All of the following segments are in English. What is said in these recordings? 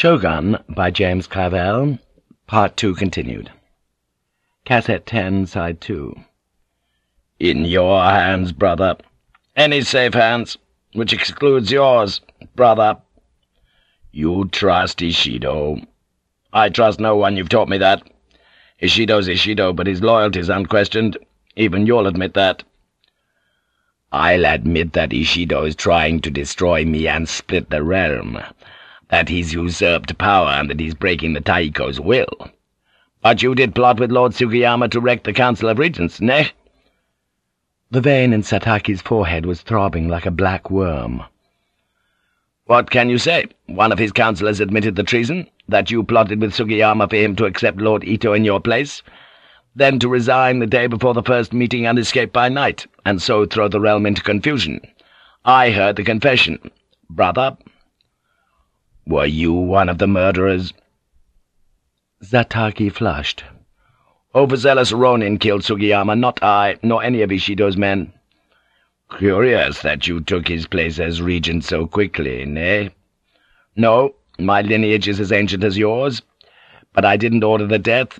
Shogun by James Clavell, Part 2 continued. Cassette 10, Side 2. In your hands, brother. Any safe hands, which excludes yours, brother. You trust Ishido. I trust no one, you've taught me that. Ishido's Ishido, but his loyalty's unquestioned. Even you'll admit that. I'll admit that Ishido is trying to destroy me and split the realm, that he's usurped power and that he's breaking the Taiko's will. But you did plot with Lord Sugiyama to wreck the Council of Regents, ne? The vein in Zataki's forehead was throbbing like a black worm. What can you say? One of his councillors admitted the treason, that you plotted with Sugiyama for him to accept Lord Ito in your place, then to resign the day before the first meeting and escape by night, and so throw the realm into confusion. I heard the confession. Brother, were you one of the murderers? Zataki flushed. Overzealous Ronin killed Sugiyama, not I, nor any of Ishido's men. Curious that you took his place as regent so quickly, nay? No, my lineage is as ancient as yours, but I didn't order the death,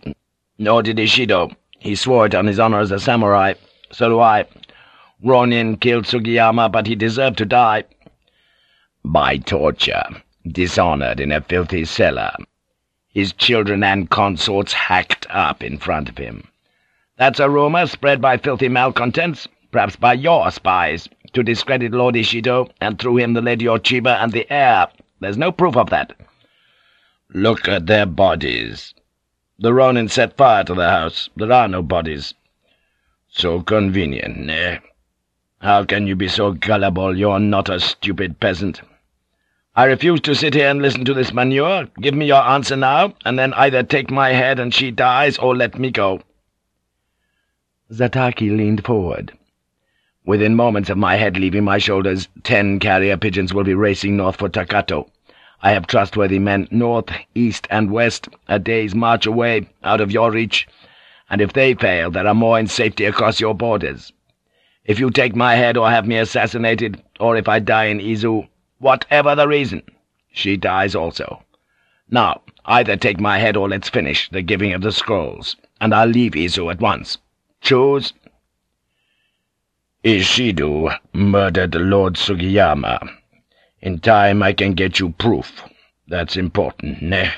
nor did Ishido. He swore it on his honor as a samurai. So do I. Ronin killed Sugiyama, but he deserved to die. By torture, dishonored in a filthy cellar. His children and consorts hacked up in front of him. That's a rumor spread by filthy malcontents, perhaps by your spies, to discredit Lord Ishido, and through him the Lady Ochiba and the heir. There's no proof of that. Look at their bodies. The Ronin set fire to the house. There are no bodies. So convenient, eh? How can you be so gullible? You're not a stupid peasant. I refuse to sit here and listen to this manure. Give me your answer now, and then either take my head and she dies, or let me go.' Zataki leaned forward. Within moments of my head leaving my shoulders, ten carrier pigeons will be racing north for Takato. I have trustworthy men north, east, and west, a day's march away, out of your reach, and if they fail, there are more in safety across your borders. If you take my head or have me assassinated, or if I die in Izu, whatever the reason, she dies also. Now, either take my head or let's finish the giving of the scrolls, and I'll leave Izu at once. Choose.' Ishido murdered Lord Sugiyama. In time I can get you proof. That's important, ne?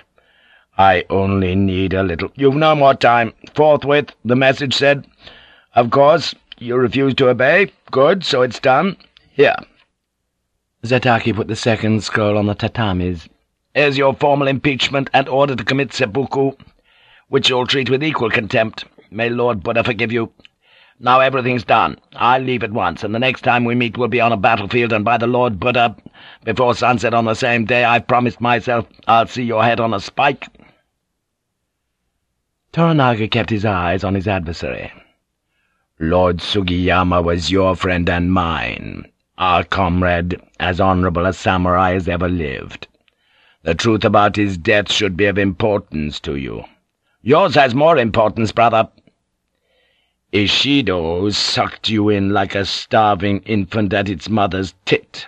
I only need a little— You've no more time. Forthwith, the message said. Of course, you refuse to obey. Good, so it's done. Here. Zataki put the second scroll on the tatamis. Here's your formal impeachment and order to commit seppuku, which you'll treat with equal contempt. May Lord Buddha forgive you. Now everything's done. I'll leave at once, and the next time we meet we'll be on a battlefield, and by the Lord Buddha, before sunset on the same day, I've promised myself I'll see your head on a spike.' Toranaga kept his eyes on his adversary. Lord Sugiyama was your friend and mine, our comrade, as honorable a samurai as ever lived. The truth about his death should be of importance to you. Yours has more importance, brother.' Ishido sucked you in like a starving infant at its mother's tit.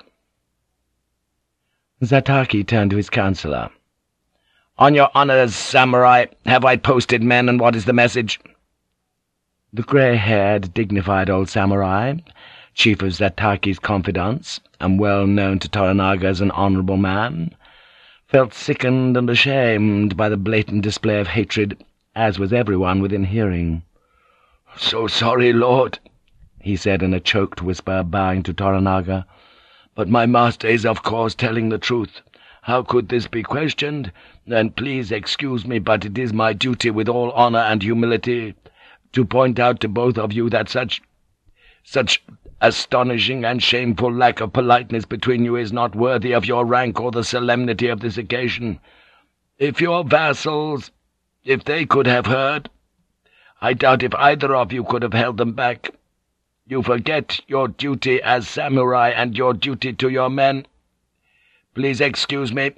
Zataki turned to his counselor. On your honor samurai, have I posted men, and what is the message? The grey-haired, dignified old samurai, chief of Zataki's confidants, and well known to Toranaga as an honourable man, felt sickened and ashamed by the blatant display of hatred, as was everyone within hearing. "'So sorry, Lord,' he said in a choked whisper, bowing to Toranaga. "'But my master is of course telling the truth. How could this be questioned? And please excuse me, but it is my duty with all honour and humility to point out to both of you that such... such astonishing and shameful lack of politeness between you is not worthy of your rank or the solemnity of this occasion. If your vassals... if they could have heard... I doubt if either of you could have held them back. You forget your duty as samurai and your duty to your men. Please excuse me.'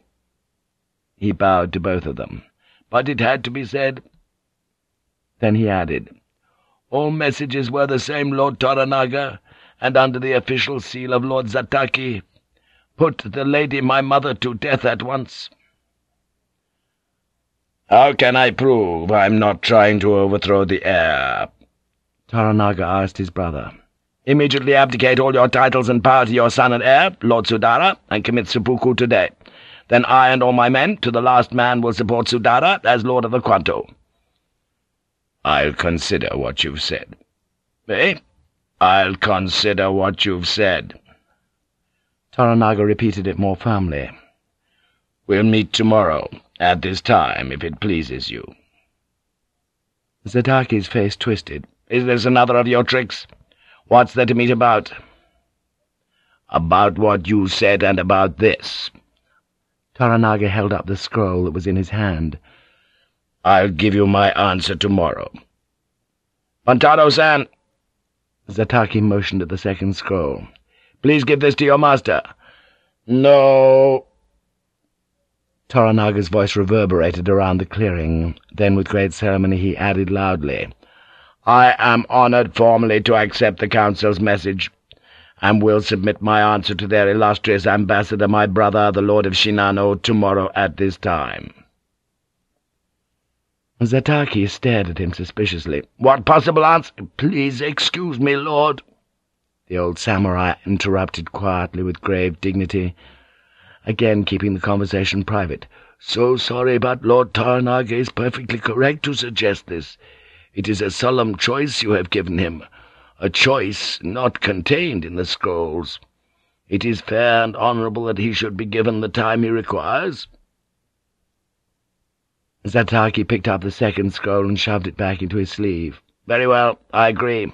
He bowed to both of them, but it had to be said. Then he added, All messages were the same, Lord Toranaga, and under the official seal of Lord Zataki. Put the lady my mother to death at once.' How can I prove I'm not trying to overthrow the heir? Toranaga asked his brother. Immediately abdicate all your titles and power to your son and heir, Lord Sudara, and commit seppuku today. Then I and all my men, to the last man, will support Sudara as Lord of the Kwanto.' I'll consider what you've said. Eh? I'll consider what you've said. Toranaga repeated it more firmly. We'll meet tomorrow, at this time, if it pleases you. Zataki's face twisted. Is this another of your tricks? What's there to meet about? About what you said and about this. Toranaga held up the scroll that was in his hand. I'll give you my answer tomorrow. Buntaro-san! Zataki motioned at the second scroll. Please give this to your master. No. Toranaga's voice reverberated around the clearing. Then, with great ceremony, he added loudly, I am honored formally to accept the Council's message, and will submit my answer to their illustrious ambassador, my brother, the Lord of Shinano, tomorrow at this time.' Zataki stared at him suspiciously. "'What possible answer—' "'Please excuse me, Lord,' the old samurai interrupted quietly with grave dignity, again keeping the conversation private. "'So sorry, but Lord Toranaga is perfectly correct to suggest this. It is a solemn choice you have given him, a choice not contained in the scrolls. It is fair and honourable that he should be given the time he requires.' Zataki picked up the second scroll and shoved it back into his sleeve. "'Very well, I agree.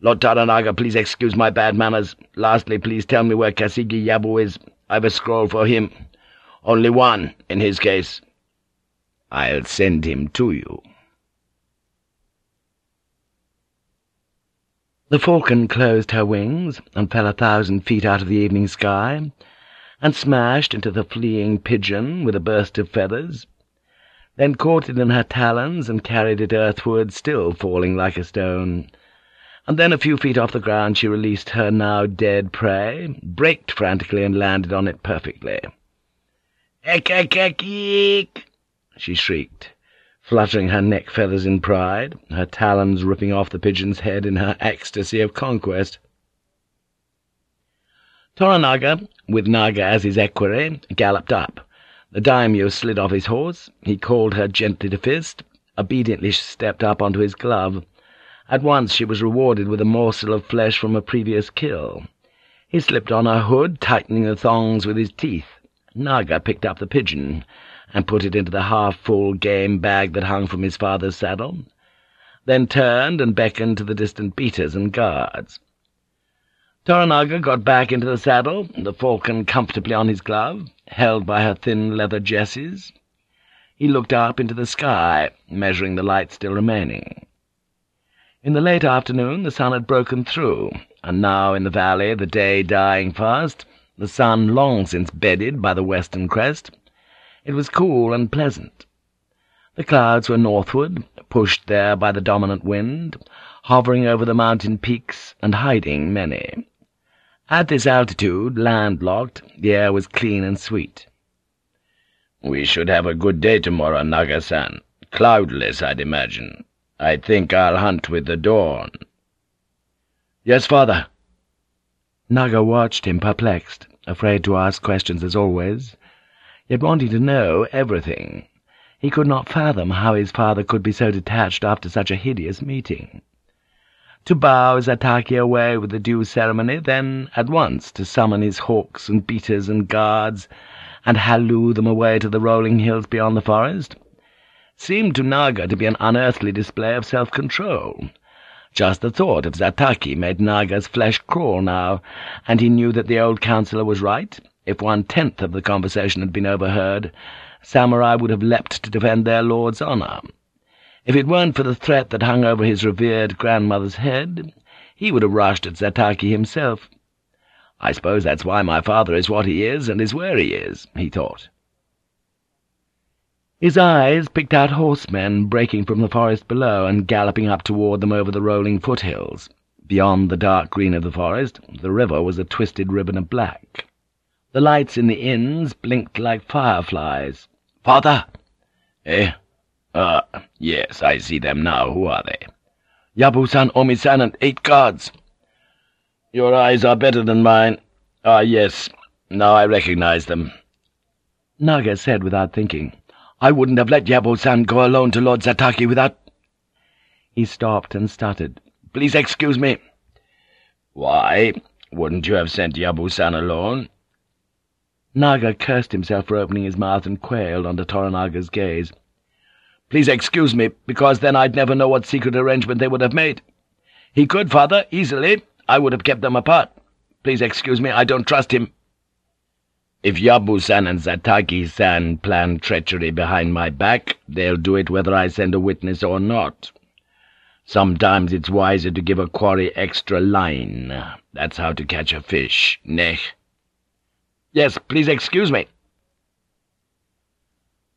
Lord Toranaga, please excuse my bad manners. Lastly, please tell me where Kasigi Yabu is. I've a scroll for him. Only one, in his case. I'll send him to you.' The falcon closed her wings and fell a thousand feet out of the evening sky, and smashed into the fleeing pigeon with a burst of feathers, then caught it in her talons and carried it earthward, still falling like a stone. And then a few feet off the ground she released her now dead prey, braked frantically and landed on it perfectly. "Ek, ek, ek, eek!" she shrieked fluttering her neck feathers in pride, her talons ripping off the pigeon's head in her ecstasy of conquest. Toranaga, with Naga as his equerry, galloped up. The daimyo slid off his horse. He called her gently to fist. Obediently she stepped up onto his glove. At once she was rewarded with a morsel of flesh from a previous kill. He slipped on her hood, tightening the thongs with his teeth. Naga picked up the pigeon and put it into the half-full game bag that hung from his father's saddle, then turned and beckoned to the distant beaters and guards. Toranaga got back into the saddle, the falcon comfortably on his glove, held by her thin leather jesses. He looked up into the sky, measuring the light still remaining. In the late afternoon the sun had broken through, and now in the valley, the day dying fast, the sun long since bedded by the western crest, it was cool and pleasant. The clouds were northward, pushed there by the dominant wind, hovering over the mountain peaks and hiding many. At this altitude, landlocked, the air was clean and sweet. "'We should have a good day tomorrow, Naga-san. Cloudless, I'd imagine. I think I'll hunt with the dawn.' "'Yes, father.' Naga watched him, perplexed, afraid to ask questions as always, yet wanting to know everything. He could not fathom how his father could be so detached after such a hideous meeting. To bow Zataki away with the due ceremony, then at once to summon his hawks and beaters and guards, and halloo them away to the rolling hills beyond the forest, seemed to Naga to be an unearthly display of self-control. Just the thought of Zataki made Naga's flesh crawl now, and he knew that the old councillor was right, if one-tenth of the conversation had been overheard, samurai would have leapt to defend their lord's honour. If it weren't for the threat that hung over his revered grandmother's head, he would have rushed at Zataki himself. I suppose that's why my father is what he is and is where he is, he thought. His eyes picked out horsemen breaking from the forest below and galloping up toward them over the rolling foothills. Beyond the dark green of the forest, the river was a twisted ribbon of black. The lights in the inns blinked like fireflies. "'Father!' Eh? Ah, yes, I see them now. Who are they? Yabu-san, Omi-san, and eight guards. Your eyes are better than mine. Ah, yes. Now I recognize them. Naga said without thinking. I wouldn't have let Yabu-san go alone to Lord Zataki without... He stopped and stuttered. Please excuse me. Why? Wouldn't you have sent Yabu-san alone? Naga cursed himself for opening his mouth and quailed under Toranaga's gaze. Please excuse me, because then I'd never know what secret arrangement they would have made. He could, father, easily. I would have kept them apart. Please excuse me, I don't trust him. If Yabu-san and Zataki-san plan treachery behind my back, they'll do it whether I send a witness or not. Sometimes it's wiser to give a quarry extra line. That's how to catch a fish, nech. Yes, please excuse me.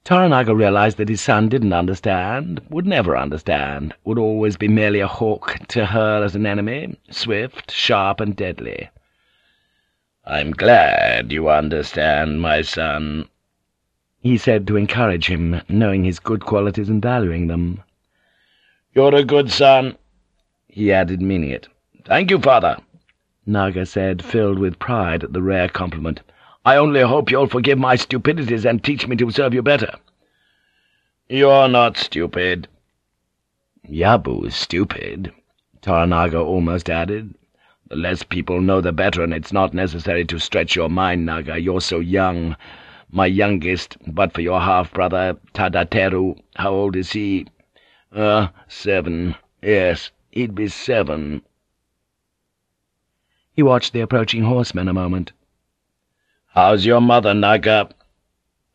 Toranaga realized that his son didn't understand, would never understand, would always be merely a hawk to her as an enemy, swift, sharp, and deadly. "'I'm glad you understand, my son,' he said to encourage him, knowing his good qualities and valuing them. "'You're a good son,' he added, meaning it. "'Thank you, father,' Naga said, filled with pride at the rare compliment. I only hope you'll forgive my stupidities and teach me to serve you better.' "'You're not stupid.' "'Yabu's stupid,' Toranaga almost added. The less people know the better, and it's not necessary to stretch your mind, Naga. You're so young. My youngest, but for your half-brother, Tadateru, how old is he? Uh, seven. Yes, he'd be seven. He watched the approaching horsemen a moment. How's your mother, Naga?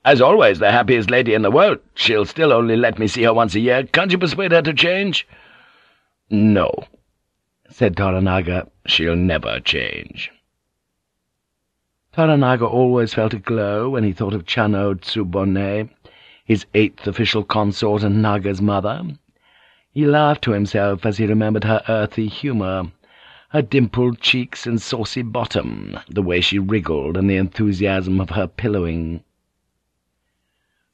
As always, the happiest lady in the world. She'll still only let me see her once a year. Can't you persuade her to change? No, said Toranaga. She'll never change. Toranaga always felt a glow when he thought of Chano Tsubone, his eighth official consort and Naga's mother. He laughed to himself as he remembered her earthy humour, her dimpled cheeks and saucy bottom, the way she wriggled, and the enthusiasm of her pillowing.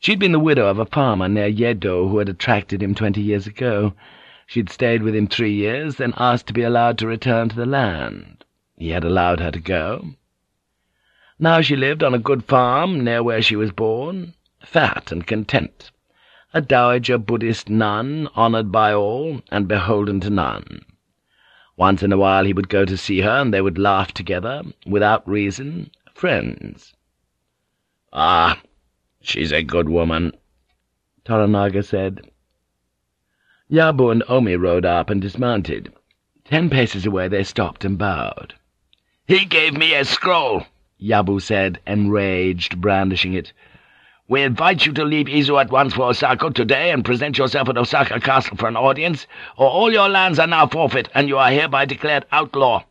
She'd been the widow of a farmer near Yedo who had attracted him twenty years ago. She'd stayed with him three years, then asked to be allowed to return to the land. He had allowed her to go. Now she lived on a good farm near where she was born, fat and content, a dowager Buddhist nun, honoured by all and beholden to none. Once in a while he would go to see her, and they would laugh together, without reason, friends. "'Ah, she's a good woman,' Toranaga said. Yabu and Omi rode up and dismounted. Ten paces away they stopped and bowed. "'He gave me a scroll,' Yabu said, enraged, brandishing it. "'We invite you to leave Izu at once for Osaka today and present yourself at Osaka Castle for an audience, or all your lands are now forfeit, and you are hereby declared outlaw.'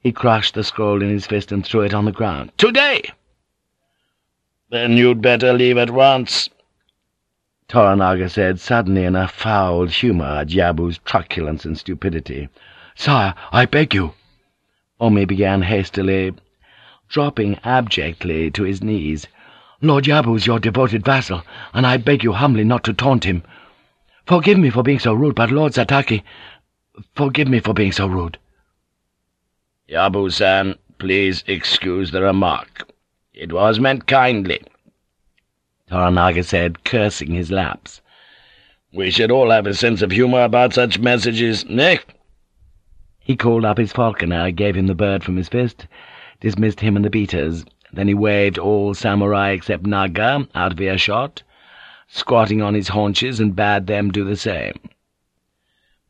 He crushed the scroll in his fist and threw it on the ground. "'Today!' "'Then you'd better leave at once,' Toranaga said, suddenly in a foul humour at Yabu's truculence and stupidity. "'Sire, I beg you!' Omi began hastily, dropping abjectly to his knees. "'Lord Yabu is your devoted vassal, and I beg you humbly not to taunt him. Forgive me for being so rude, but Lord Zataki... Forgive me for being so rude.' "'Yabu-san, please excuse the remark. It was meant kindly.' Toranaga said, cursing his lapse. "'We should all have a sense of humour about such messages, eh?' He called up his falconer, gave him the bird from his fist, dismissed him and the beaters. Then he waved all samurai except Naga out of earshot, squatting on his haunches, and bade them do the same.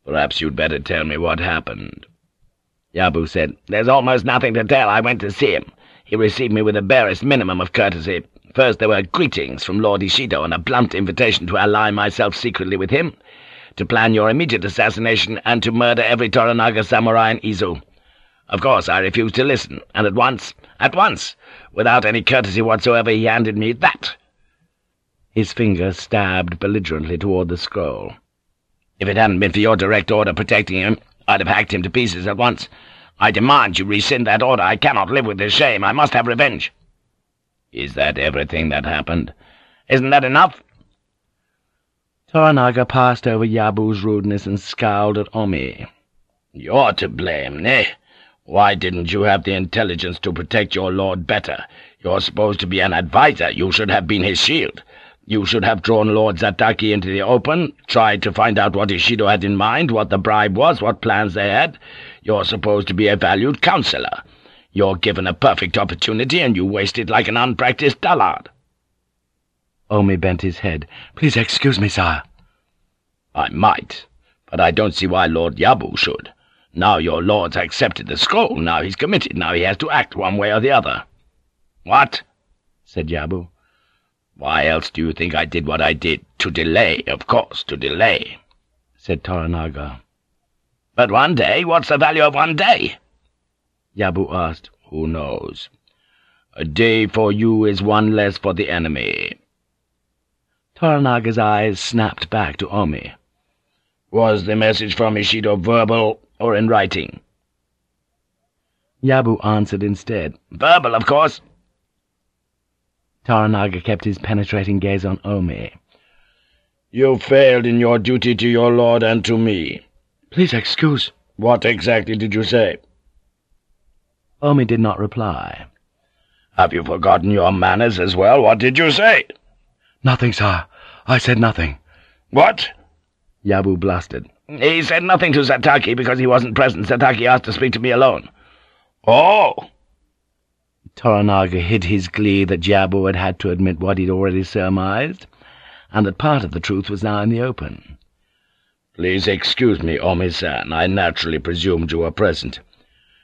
"'Perhaps you'd better tell me what happened.' Yabu said, "'There's almost nothing to tell. I went to see him. He received me with the barest minimum of courtesy. First there were greetings from Lord Ishido and a blunt invitation to ally myself secretly with him, to plan your immediate assassination, and to murder every Toranaga samurai in Izu. Of course I refused to listen, and at once, at once, without any courtesy whatsoever, he handed me that.' His finger stabbed belligerently toward the scroll. "'If it hadn't been for your direct order protecting him, I'd have hacked him to pieces at once. I demand you rescind that order. I cannot live with this shame. I must have revenge.' "'Is that everything that happened?' "'Isn't that enough?' Toranaga passed over Yabu's rudeness and scowled at Omi. "'You're to blame, eh? Why didn't you have the intelligence to protect your lord better? You're supposed to be an adviser. You should have been his shield. You should have drawn Lord Zataki into the open, tried to find out what Ishido had in mind, what the bribe was, what plans they had. You're supposed to be a valued counselor. You're given a perfect opportunity, and you waste it like an unpracticed dullard.' Omi bent his head. "'Please excuse me, sire.' "'I might, but I don't see why Lord Yabu should. Now your lord's accepted the scroll, now he's committed, now he has to act one way or the other.' "'What?' said Yabu. "'Why else do you think I did what I did? To delay, of course, to delay,' said Toranaga. "'But one day? What's the value of one day?' Yabu asked. "'Who knows? A day for you is one less for the enemy.' Toranaga's eyes snapped back to Omi. Was the message from Ishido verbal or in writing? Yabu answered instead. Verbal, of course. Toranaga kept his penetrating gaze on Omi. You failed in your duty to your lord and to me. Please excuse. What exactly did you say? Omi did not reply. Have you forgotten your manners as well? What did you say? Nothing, sir. I said nothing. What? Yabu blustered. He said nothing to Zataki because he wasn't present. Zataki asked to speak to me alone. Oh! Toranaga hid his glee that Yabu had had to admit what he'd already surmised, and that part of the truth was now in the open. Please excuse me, Omi-san. I naturally presumed you were present.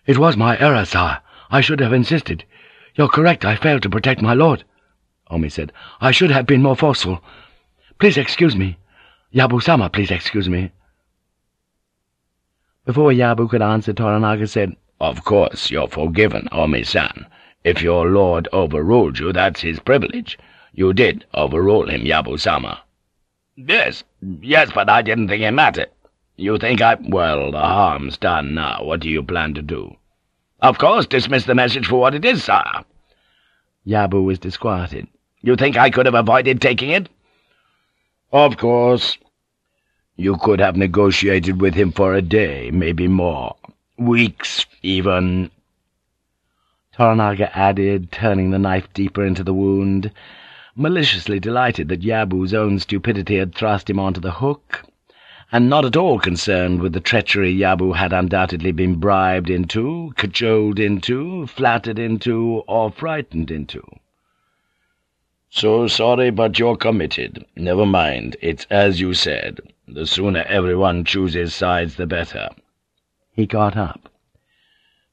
It was my error, sir. I should have insisted. You're correct, I failed to protect my lord. Omi said. "'I should have been more forceful. Please excuse me. Yabu-sama, please excuse me.' Before Yabu could answer, Toranaga said, "'Of course you're forgiven, Omi-san. If your lord overruled you, that's his privilege. You did overrule him, Yabu-sama.' "'Yes, yes, but I didn't think it mattered. You think I— Well, the harm's done now. What do you plan to do?' "'Of course, dismiss the message for what it is, sire.' Yabu was disquieted. You think I could have avoided taking it? Of course. You could have negotiated with him for a day, maybe more. Weeks, even. Toranaga added, turning the knife deeper into the wound, maliciously delighted that Yabu's own stupidity had thrust him onto the hook, and not at all concerned with the treachery Yabu had undoubtedly been bribed into, cajoled into, flattered into, or frightened into. So sorry, but you're committed. Never mind, it's as you said. The sooner everyone chooses sides, the better. He got up.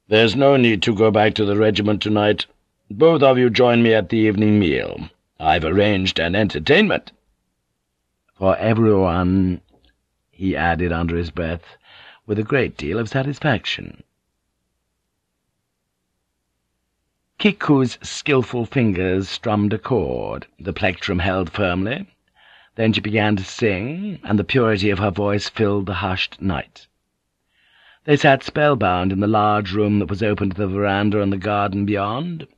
There's no need to go back to the regiment tonight. Both of you join me at the evening meal. I've arranged an entertainment. For everyone, he added under his breath, with a great deal of satisfaction. Kiku's skilful fingers strummed a chord, the plectrum held firmly. Then she began to sing, and the purity of her voice filled the hushed night. They sat spellbound in the large room that was open to the veranda and the garden beyond,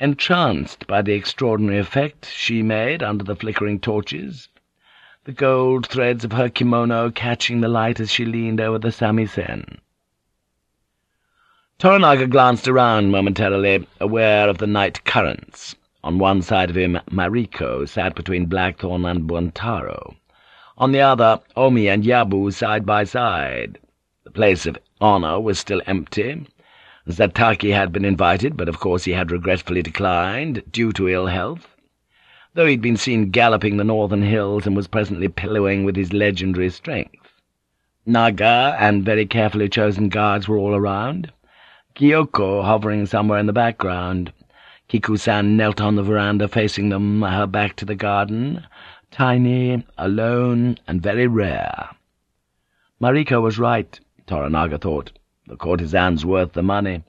entranced by the extraordinary effect she made under the flickering torches, the gold threads of her kimono catching the light as she leaned over the samisen. Toranaga glanced around momentarily, aware of the night currents. On one side of him, Mariko sat between Blackthorn and Buntaro. On the other, Omi and Yabu side by side. The place of honour was still empty. Zataki had been invited, but of course he had regretfully declined, due to ill health, though he'd been seen galloping the northern hills and was presently pillowing with his legendary strength. Naga and very carefully chosen guards were all around. Gyoko hovering somewhere in the background. Kiku-san knelt on the veranda facing them, her back to the garden, tiny, alone, and very rare. Mariko was right, Toranaga thought. The courtesan's worth the money.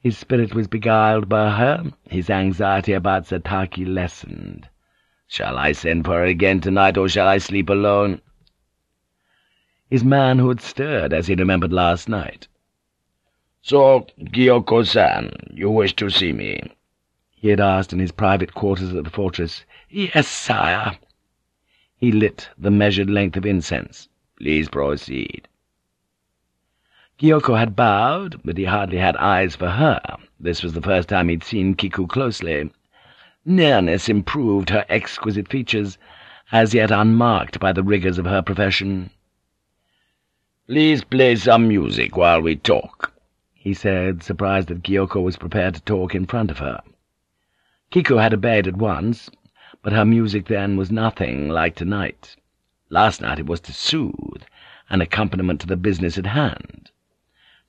His spirit was beguiled by her, his anxiety about Zataki lessened. Shall I send for her again tonight, or shall I sleep alone? His manhood stirred as he remembered last night. So, Gyoko-san, you wish to see me? he had asked in his private quarters at the fortress. Yes, sire. He lit the measured length of incense. Please proceed. Gyoko had bowed, but he hardly had eyes for her. This was the first time he'd seen Kiku closely. Nearness improved her exquisite features, as yet unmarked by the rigours of her profession. "'Please play some music while we talk,' he said, surprised that Gyoko was prepared to talk in front of her. Kiku had obeyed at once, but her music then was nothing like tonight. Last night it was to soothe, an accompaniment to the business at hand.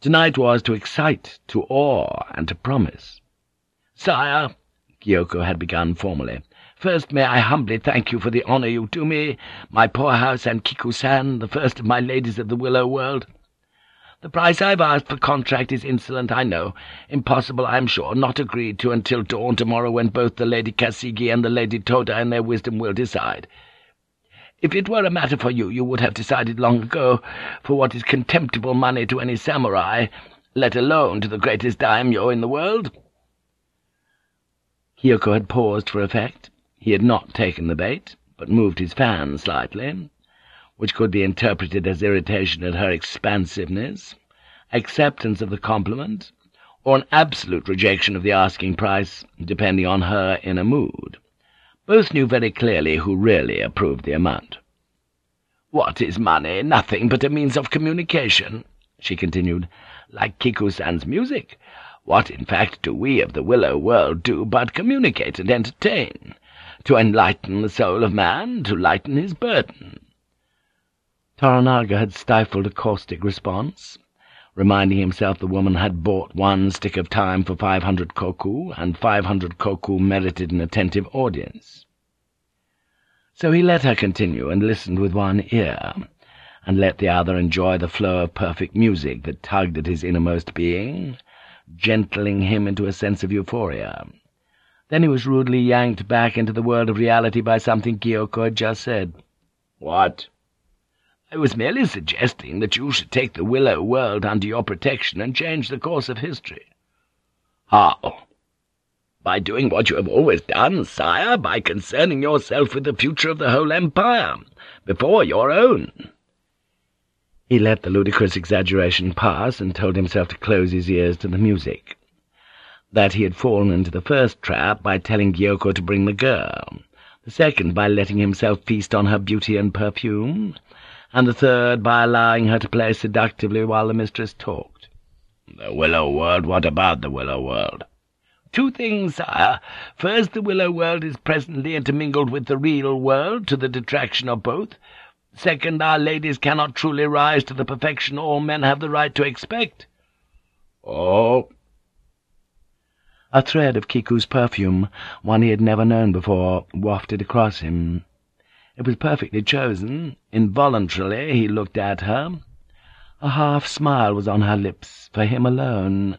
Tonight was to excite, to awe, and to promise. "'Sire,' Gyoko had begun formally, "'first may I humbly thank you for the honour you do me, my poor house and Kiku-san, the first of my ladies of the Willow World. The price I've asked for contract is insolent, I know, impossible, I am sure, not agreed to until dawn tomorrow when both the Lady Kasigi and the Lady Toda in their wisdom will decide. If it were a matter for you, you would have decided long ago, for what is contemptible money to any samurai, let alone to the greatest daimyo in the world.' Gyoko had paused for effect. He had not taken the bait, but moved his fan slightly, which could be interpreted as irritation at her expansiveness, acceptance of the compliment, or an absolute rejection of the asking price, depending on her inner mood. Both knew very clearly who really approved the amount. "'What is money? Nothing but a means of communication,' she continued, "'like Kiku-san's music. What, in fact, do we of the Willow World do but communicate and entertain? To enlighten the soul of man, to lighten his burden.' Toranaga had stifled a caustic response, reminding himself the woman had bought one stick of time for five hundred koku, and five hundred koku merited an attentive audience. So he let her continue, and listened with one ear, and let the other enjoy the flow of perfect music that tugged at his innermost being, gentling him into a sense of euphoria. Then he was rudely yanked back into the world of reality by something Gyoko had just said. "'What?' I was merely suggesting that you should take the Willow world under your protection and change the course of history. How? By doing what you have always done, sire, by concerning yourself with the future of the whole empire, before your own. He let the ludicrous exaggeration pass and told himself to close his ears to the music. That he had fallen into the first trap by telling Gyoko to bring the girl, the second by letting himself feast on her beauty and perfume, and the third by allowing her to play seductively while the mistress talked. "'The Willow World? What about the Willow World?' Two things, sire. First, the Willow World is presently intermingled with the real world, to the detraction of both. Second, our ladies cannot truly rise to the perfection all men have the right to expect.' "'Oh!' A thread of Kiku's perfume, one he had never known before, wafted across him. It was perfectly chosen. Involuntarily he looked at her. A half-smile was on her lips, for him alone.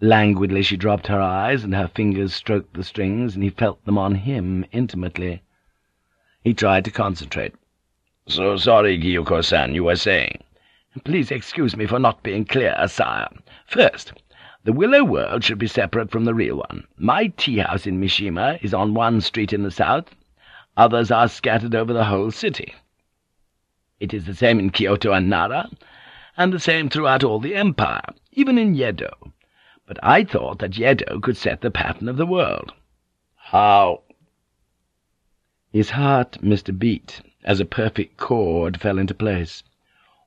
Languidly she dropped her eyes, and her fingers stroked the strings, and he felt them on him intimately. He tried to concentrate. "'So sorry, Gyoko-san, you were saying?' "'Please excuse me for not being clear, sire. First, the Willow World should be separate from the real one. My tea-house in Mishima is on one street in the south, Others are scattered over the whole city. It is the same in Kyoto and Nara, and the same throughout all the empire, even in Yedo. But I thought that Yedo could set the pattern of the world. How? His heart missed a beat, as a perfect chord fell into place.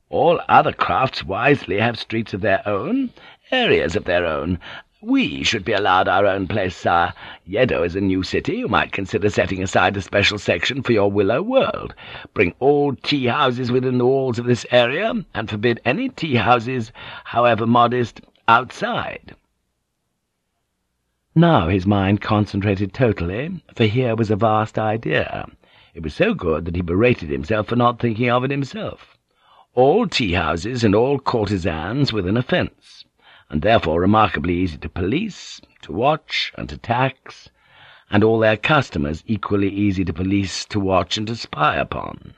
All other crafts wisely have streets of their own, areas of their own, we should be allowed our own place, sire. Yedo is a new city. You might consider setting aside a special section for your Willow World. Bring all tea-houses within the walls of this area, and forbid any tea-houses, however modest, outside.' Now his mind concentrated totally, for here was a vast idea. It was so good that he berated himself for not thinking of it himself. All tea-houses and all courtesans within a fence and therefore remarkably easy to police, to watch, and to tax, and all their customers equally easy to police, to watch, and to spy upon.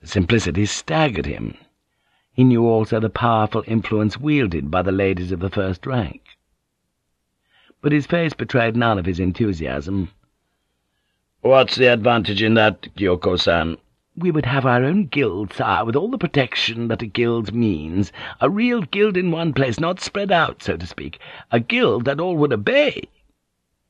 The simplicity staggered him. He knew also the powerful influence wielded by the ladies of the first rank. But his face betrayed none of his enthusiasm. What's the advantage in that, Gyoko-san? We would have our own guild, sire, ah, with all the protection that a guild means. A real guild in one place, not spread out, so to speak. A guild that all would obey.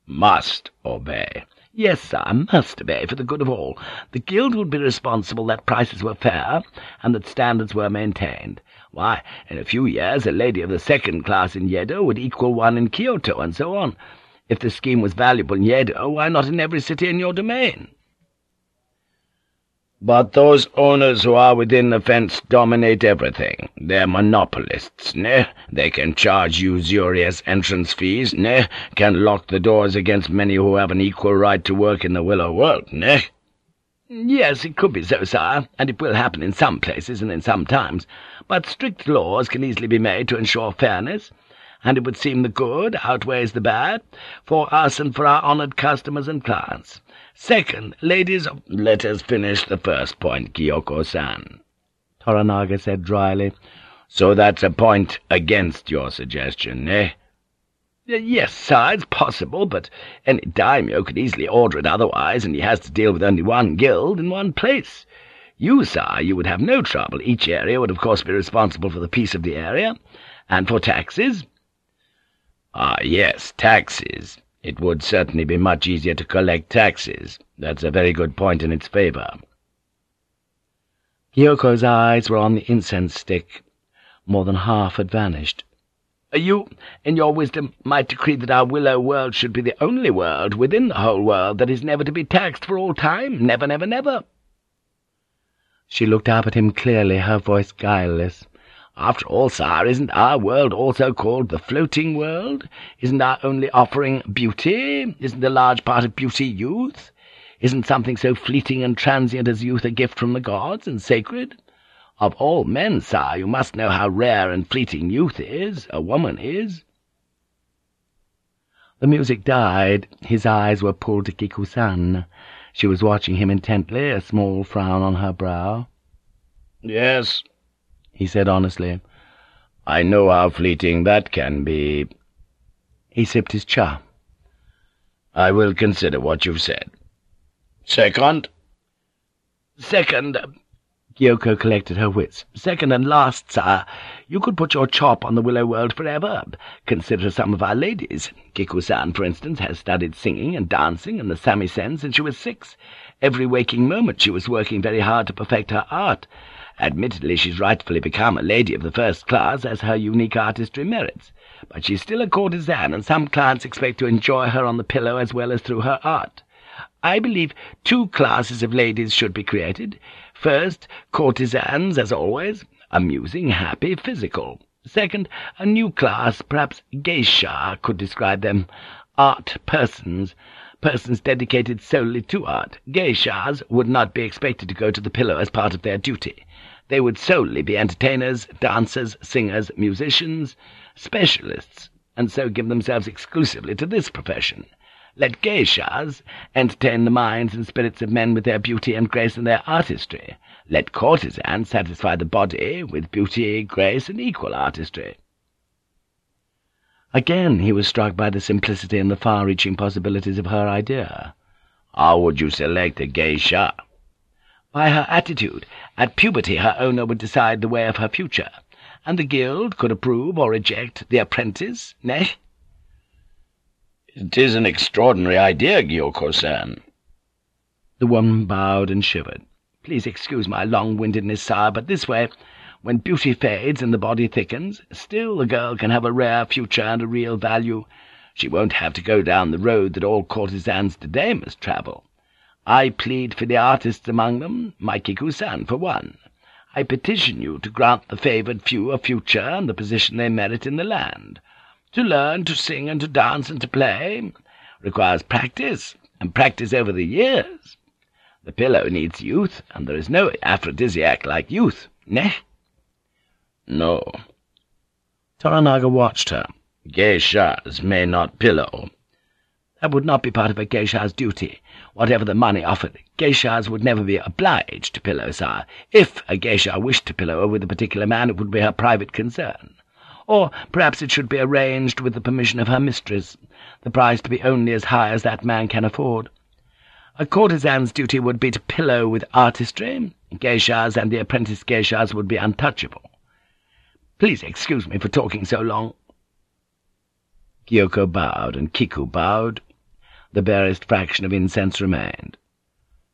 Must obey. Yes, sire, must obey for the good of all. The guild would be responsible that prices were fair, and that standards were maintained. Why, in a few years a lady of the second class in Yedo would equal one in Kyoto, and so on. If the scheme was valuable in Yedo, why not in every city in your domain? But those owners who are within the fence dominate everything. They're monopolists, ne? They can charge usurious entrance fees, ne? Can lock the doors against many who have an equal right to work in the Willow world, ne? Yes, it could be so, sire, and it will happen in some places and in some times, but strict laws can easily be made to ensure fairness, and it would seem the good outweighs the bad, for us and for our honoured customers and clients. Second, ladies of— Let us finish the first point, Gyoko-san, Toranaga said dryly. So that's a point against your suggestion, eh? Yes, sire, it's possible, but any daimyo could easily order it otherwise, and he has to deal with only one guild in one place. You, sire, you would have no trouble. Each area would of course be responsible for the peace of the area, and for taxes. Ah, yes, taxes. It would certainly be much easier to collect taxes. That's a very good point in its favour. Gyoko's eyes were on the incense stick. More than half had vanished. You, in your wisdom, might decree that our willow world should be the only world within the whole world that is never to be taxed for all time, never, never, never. She looked up at him clearly, her voice guileless. After all, sire, isn't our world also called the floating world? Isn't our only offering beauty? Isn't a large part of beauty youth? Isn't something so fleeting and transient as youth a gift from the gods, and sacred? Of all men, sire, you must know how rare and fleeting youth is, a woman is.' The music died. His eyes were pulled to Kiku-san. She was watching him intently, a small frown on her brow. "'Yes,' he said honestly. "'I know how fleeting that can be.' He sipped his cha. "'I will consider what you've said. Second? "'Second,' uh, Gyoko collected her wits. "'Second and last, sire, you could put your chop on the Willow World forever. Consider some of our ladies. Kiku-san, for instance, has studied singing and dancing and the samisen since she was six. Every waking moment she was working very hard to perfect her art. Admittedly, she's rightfully become a lady of the first class, as her unique artistry merits, but she's still a courtesan, and some clients expect to enjoy her on the pillow as well as through her art. I believe two classes of ladies should be created. First, courtesans, as always, amusing, happy, physical. Second, a new class, perhaps geisha could describe them, art persons, persons dedicated solely to art. Geishas would not be expected to go to the pillow as part of their duty. They would solely be entertainers, dancers, singers, musicians, specialists, and so give themselves exclusively to this profession. Let geishas entertain the minds and spirits of men with their beauty and grace and their artistry. Let courtesans satisfy the body with beauty, grace, and equal artistry. Again he was struck by the simplicity and the far-reaching possibilities of her idea. How would you select a geisha? By her attitude. At puberty her owner would decide the way of her future, and the guild could approve or reject the apprentice, nay? It is an extraordinary idea, Gyoko-san. The woman bowed and shivered. Please excuse my long-windedness, sire, but this way, when beauty fades and the body thickens, still the girl can have a rare future and a real value. She won't have to go down the road that all courtesans today must travel. I plead for the artists among them, my Kiku-san for one. I petition you to grant the favoured few a future and the position they merit in the land. To learn to sing and to dance and to play requires practice, and practice over the years. The pillow needs youth, and there is no aphrodisiac like youth, ne? No. Toranaga watched her. Geishas may not pillow. That would not be part of a geisha's duty. Whatever the money offered, geishas would never be obliged to pillow, sire. If a geisha wished to pillow with a particular man, it would be her private concern. Or perhaps it should be arranged with the permission of her mistress, the price to be only as high as that man can afford. A courtesan's duty would be to pillow with artistry. Geishas and the apprentice geishas would be untouchable. Please excuse me for talking so long.' Gyoko bowed, and Kiku bowed. The barest fraction of incense remained.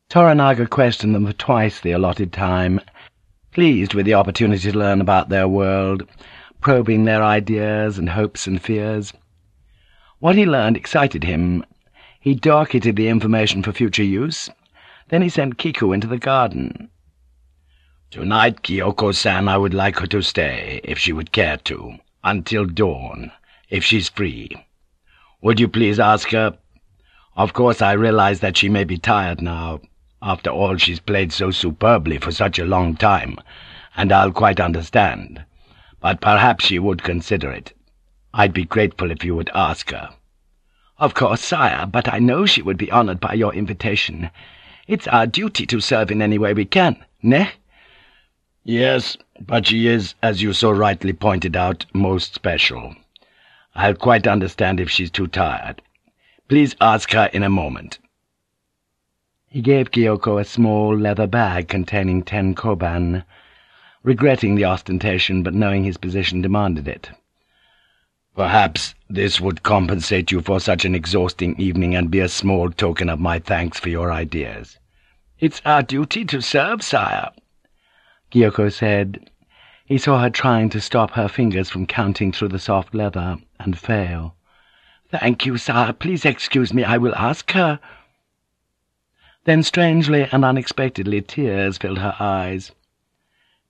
Toranaga questioned them for twice the allotted time, pleased with the opportunity to learn about their world, probing their ideas and hopes and fears. What he learned excited him. He docketed the information for future use. Then he sent Kiku into the garden. Tonight, Gyoko-san, I would like her to stay, if she would care to, until dawn, if she's free. Would you please ask her? Of course, I realize that she may be tired now. After all, she's played so superbly for such a long time, and I'll quite understand. But perhaps she would consider it. I'd be grateful if you would ask her.' "'Of course, sire, but I know she would be honored by your invitation. It's our duty to serve in any way we can, ne?' "'Yes, but she is, as you so rightly pointed out, most special. I'll quite understand if she's too tired. Please ask her in a moment.' He gave Gyoko a small leather bag containing ten koban, regretting the ostentation but knowing his position demanded it. Perhaps this would compensate you for such an exhausting evening and be a small token of my thanks for your ideas. It's our duty to serve, sire, Gyoko said. He saw her trying to stop her fingers from counting through the soft leather, and fail. Thank you, sir. Please excuse me. I will ask her. Then strangely and unexpectedly tears filled her eyes.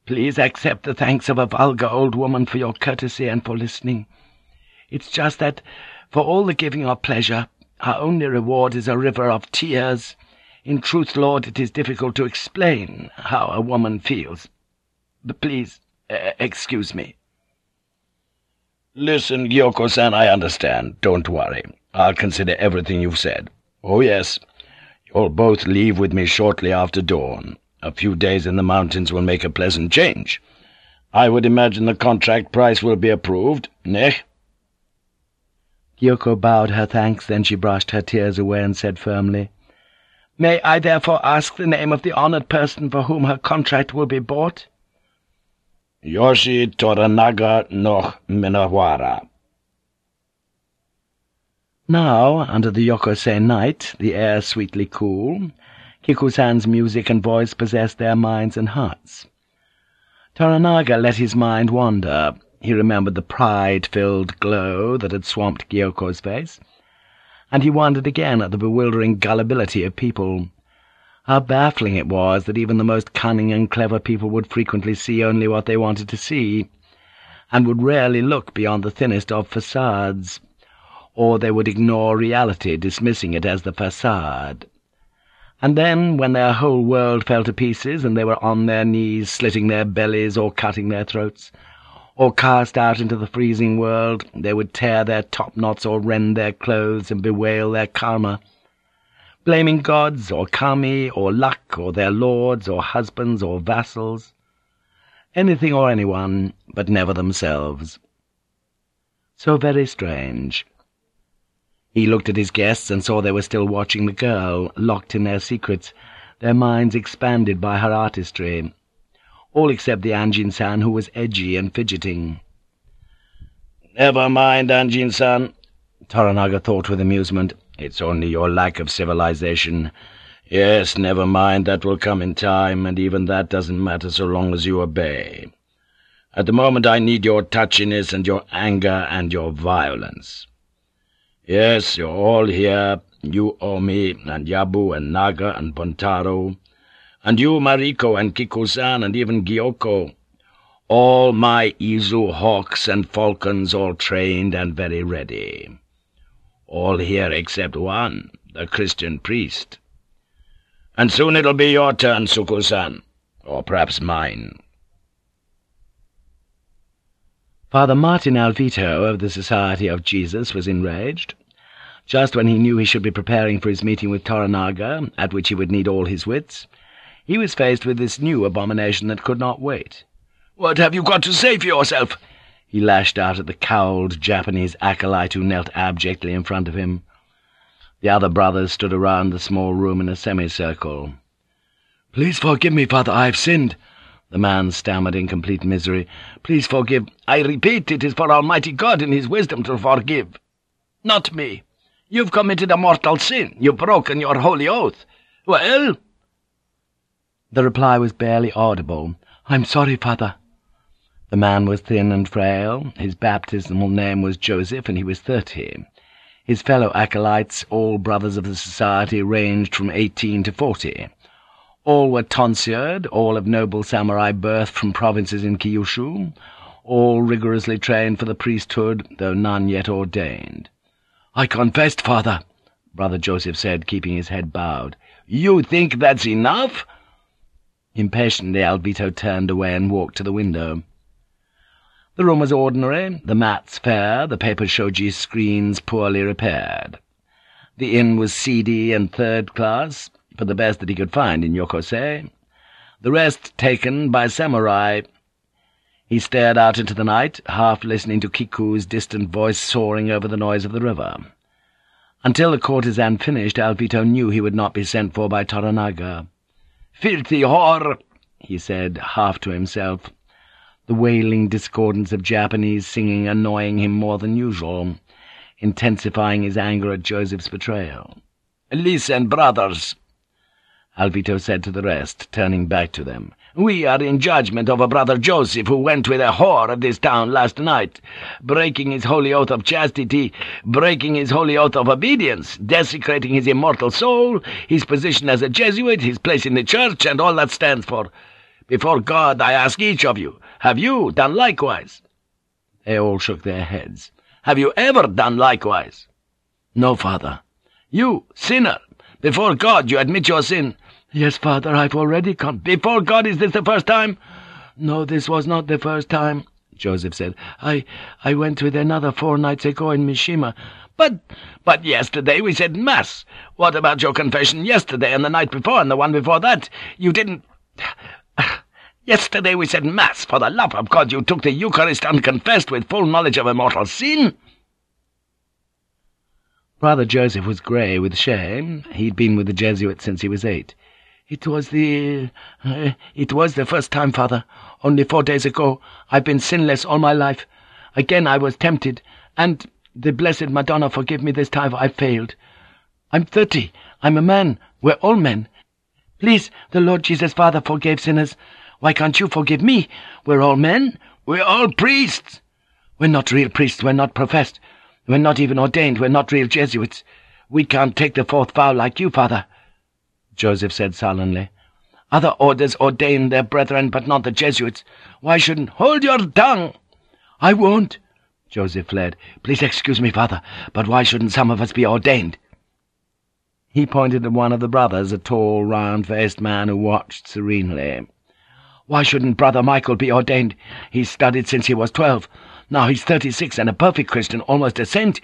Please accept the thanks of a vulgar old woman for your courtesy and for listening. It's just that, for all the giving of pleasure, our only reward is a river of tears. In truth, Lord, it is difficult to explain how a woman feels. But please, uh, excuse me. Listen, Gyoko-san, I understand. Don't worry. I'll consider everything you've said. Oh, yes, You'll both leave with me shortly after dawn. A few days in the mountains will make a pleasant change. I would imagine the contract price will be approved, neh?' Gyoko bowed her thanks, then she brushed her tears away and said firmly, "'May I therefore ask the name of the honored person for whom her contract will be bought?' "'Yoshi Toranaga no Minowara.' Now, under the Yokusei night, the air sweetly cool, Kiku-san's music and voice possessed their minds and hearts. Toranaga let his mind wander. He remembered the pride-filled glow that had swamped Gyoko's face, and he wondered again at the bewildering gullibility of people. How baffling it was that even the most cunning and clever people would frequently see only what they wanted to see, and would rarely look beyond the thinnest of facades or they would ignore reality, dismissing it as the facade. And then, when their whole world fell to pieces, and they were on their knees, slitting their bellies or cutting their throats, or cast out into the freezing world, they would tear their top-knots or rend their clothes and bewail their karma, blaming gods or kami or luck or their lords or husbands or vassals, anything or anyone, but never themselves. So very strange. He looked at his guests and saw they were still watching the girl, locked in their secrets, their minds expanded by her artistry. All except the Anjin-san, who was edgy and fidgeting. "'Never mind, Anjin-san,' Toranaga thought with amusement. "'It's only your lack of civilization. Yes, never mind, that will come in time, and even that doesn't matter so long as you obey. At the moment I need your touchiness and your anger and your violence.' Yes, you're all here, you Omi, and Yabu, and Naga, and Buntaro, and you Mariko, and Kiku-san, and even Gyoko. All my Izu hawks and falcons all trained and very ready. All here except one, the Christian priest. And soon it'll be your turn, Tsukku-san, or perhaps mine.' Father Martin Alvito of the Society of Jesus was enraged. Just when he knew he should be preparing for his meeting with Toranaga, at which he would need all his wits, he was faced with this new abomination that could not wait. "'What have you got to say for yourself?' He lashed out at the cowled Japanese acolyte who knelt abjectly in front of him. The other brothers stood around the small room in a semicircle. "'Please forgive me, father, I have sinned,' the man stammered in complete misery. "'Please forgive—' "'I repeat, it is for Almighty God in His wisdom to forgive. Not me. You've committed a mortal sin. You've broken your holy oath. Well?' The reply was barely audible. "'I'm sorry, father.' The man was thin and frail. His baptismal name was Joseph, and he was thirty. His fellow acolytes, all brothers of the society, ranged from eighteen to forty. All were tonsured, all of noble samurai birth from provinces in Kyushu, all rigorously trained for the priesthood, though none yet ordained. "'I confessed, father,' Brother Joseph said, keeping his head bowed. "'You think that's enough?' Impatiently Alvito turned away and walked to the window. The room was ordinary, the mats fair, the paper shoji screens poorly repaired. The inn was seedy and third-class, for the best that he could find in Yokosei. The rest taken by samurai. He stared out into the night, half listening to Kiku's distant voice soaring over the noise of the river. Until the courtesan finished, Alvito knew he would not be sent for by Toranaga. "'Filthy whore!' he said, half to himself the wailing discordance of Japanese singing annoying him more than usual, intensifying his anger at Joseph's betrayal. "'Listen, brothers,' Alvito said to the rest, turning back to them. "'We are in judgment of a brother Joseph who went with a whore of this town last night, breaking his holy oath of chastity, breaking his holy oath of obedience, desecrating his immortal soul, his position as a Jesuit, his place in the church, and all that stands for. Before God I ask each of you, have you done likewise?' They all shook their heads. "'Have you ever done likewise?' "'No, father.' "'You, sinner, before God you admit your sin?' "'Yes, father, I've already come. Before God is this the first time?' "'No, this was not the first time,' Joseph said. "'I I went with another four nights ago in Mishima.' "'But but yesterday we said Mass. What about your confession yesterday and the night before and the one before that? You didn't Yesterday we said Mass. For the love of God, you took the Eucharist unconfessed with full knowledge of a mortal sin?' Brother Joseph was grey with shame. He'd been with the Jesuits since he was eight. "'It was the... Uh, it was the first time, Father. Only four days ago. I've been sinless all my life. Again I was tempted, and the Blessed Madonna forgive me this time I failed. I'm thirty. I'm a man. We're all men. Please, the Lord Jesus Father forgave sinners. Why can't you forgive me? We're all men. We're all priests. We're not real priests. We're not professed. We're not even ordained. We're not real Jesuits. We can't take the fourth vow like you, Father, Joseph said sullenly. Other orders ordain their brethren, but not the Jesuits. Why shouldn't— Hold your tongue! I won't, Joseph fled. Please excuse me, Father, but why shouldn't some of us be ordained? He pointed at one of the brothers, a tall, round-faced man who watched serenely. Why shouldn't Brother Michael be ordained? He's studied since he was twelve. Now he's thirty-six and a perfect Christian, almost a saint.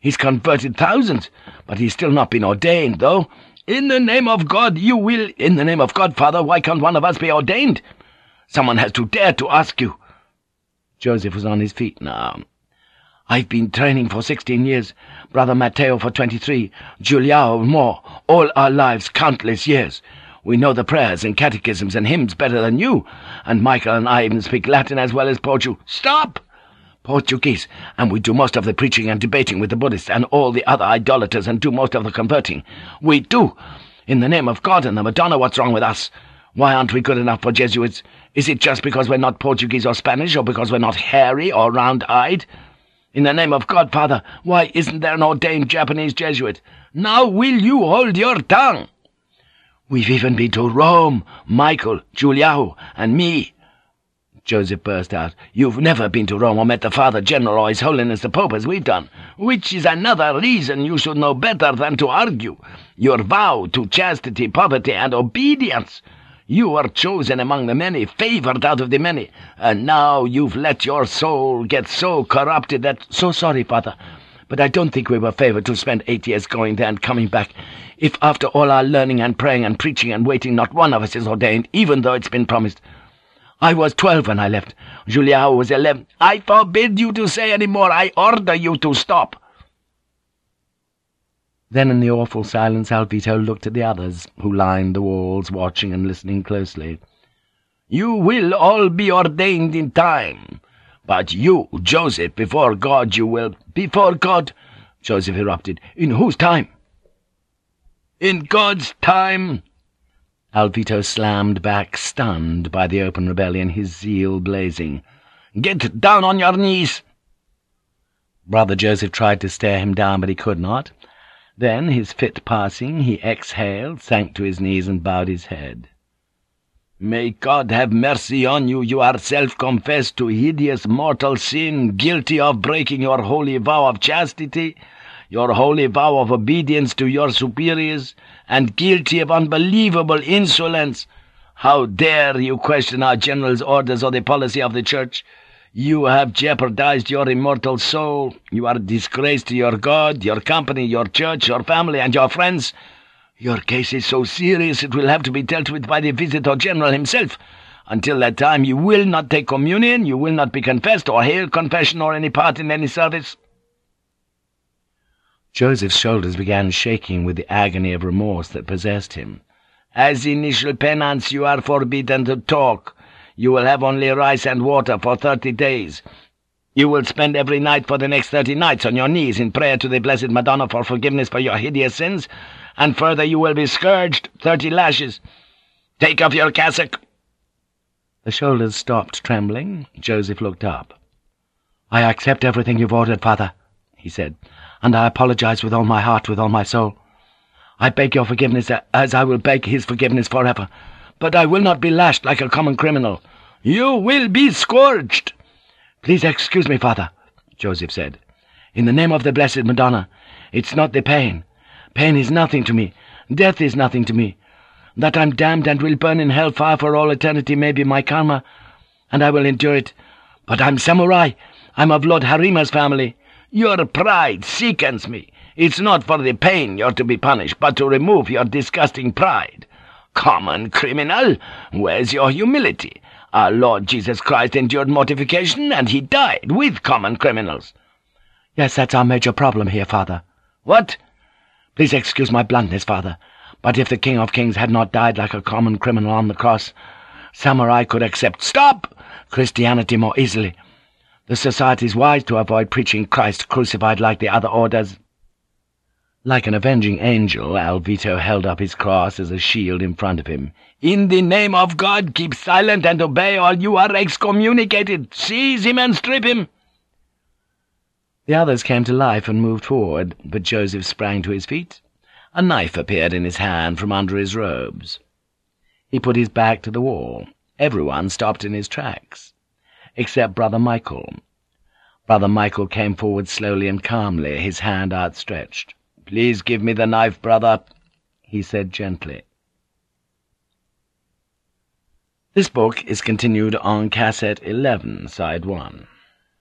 He's converted thousands, but he's still not been ordained, though. In the name of God, you will— In the name of God, Father, why can't one of us be ordained? Someone has to dare to ask you. Joseph was on his feet now. I've been training for sixteen years, Brother Matteo for twenty-three, Giuliao more, all our lives, countless years. We know the prayers and catechisms and hymns better than you, and Michael and I even speak Latin as well as Portu— Stop! Portuguese, and we do most of the preaching and debating with the Buddhists and all the other idolaters and do most of the converting. We do! In the name of God and the Madonna, what's wrong with us? Why aren't we good enough for Jesuits? Is it just because we're not Portuguese or Spanish, or because we're not hairy or round-eyed? In the name of God, Father, why isn't there an ordained Japanese Jesuit? Now will you hold your tongue? We've even been to Rome, Michael, Giuliao, and me. Joseph burst out. You've never been to Rome or met the Father General or His Holiness the Pope as we've done. Which is another reason you should know better than to argue. Your vow to chastity, poverty, and obedience. You were chosen among the many, favored out of the many, and now you've let your soul get so corrupted that— So sorry, Father, but I don't think we were favored to spend eight years going there and coming back. If after all our learning and praying and preaching and waiting not one of us is ordained, even though it's been promised. I was twelve when I left. Giuliao was eleven. I forbid you to say any more. I order you to stop. Then in the awful silence Alvito looked at the others, who lined the walls, watching and listening closely. "'You will all be ordained in time. But you, Joseph, before God you will—' "'Before God!' Joseph erupted. "'In whose time?' "'In God's time!' Alvito slammed back, stunned by the open rebellion, his zeal blazing. "'Get down on your knees!' Brother Joseph tried to stare him down, but he could not. Then, his fit passing, he exhaled, sank to his knees, and bowed his head. "'May God have mercy on you, you are self-confessed to hideous mortal sin, guilty of breaking your holy vow of chastity, your holy vow of obedience to your superiors, and guilty of unbelievable insolence. How dare you question our general's orders or the policy of the Church?' You have jeopardized your immortal soul. You are a disgrace to your God, your company, your church, your family, and your friends. Your case is so serious it will have to be dealt with by the Visitor General himself. Until that time you will not take communion, you will not be confessed, or hail confession, or any part in any service.' Joseph's shoulders began shaking with the agony of remorse that possessed him. "'As initial penance you are forbidden to talk. You will have only rice and water for thirty days. You will spend every night for the next thirty nights on your knees in prayer to the Blessed Madonna for forgiveness for your hideous sins, and further you will be scourged thirty lashes. Take off your cassock.' The shoulders stopped trembling. Joseph looked up. "'I accept everything you've ordered, Father,' he said, "'and I apologize with all my heart, with all my soul. I beg your forgiveness uh, as I will beg his forgiveness forever.' but I will not be lashed like a common criminal. You will be scourged. Please excuse me, father, Joseph said. In the name of the Blessed Madonna, it's not the pain. Pain is nothing to me. Death is nothing to me. That I'm damned and will burn in hell fire for all eternity may be my karma, and I will endure it. But I'm samurai. I'm of Lord Harima's family. Your pride sickens me. It's not for the pain you're to be punished, but to remove your disgusting pride. Common criminal, where's your humility? Our Lord Jesus Christ endured mortification, and he died with common criminals. Yes, that's our major problem here, Father. What? Please excuse my bluntness, Father, but if the King of Kings had not died like a common criminal on the cross, samurai could accept stop Christianity more easily. The society's wise to avoid preaching Christ crucified like the other orders. Like an avenging angel, Alvito held up his cross as a shield in front of him. "'In the name of God, keep silent and obey, or you are excommunicated! Seize him and strip him!' The others came to life and moved forward, but Joseph sprang to his feet. A knife appeared in his hand from under his robes. He put his back to the wall. Everyone stopped in his tracks, except Brother Michael. Brother Michael came forward slowly and calmly, his hand outstretched. "'Please give me the knife, brother,' he said gently. This book is continued on Cassette 11, Side 1.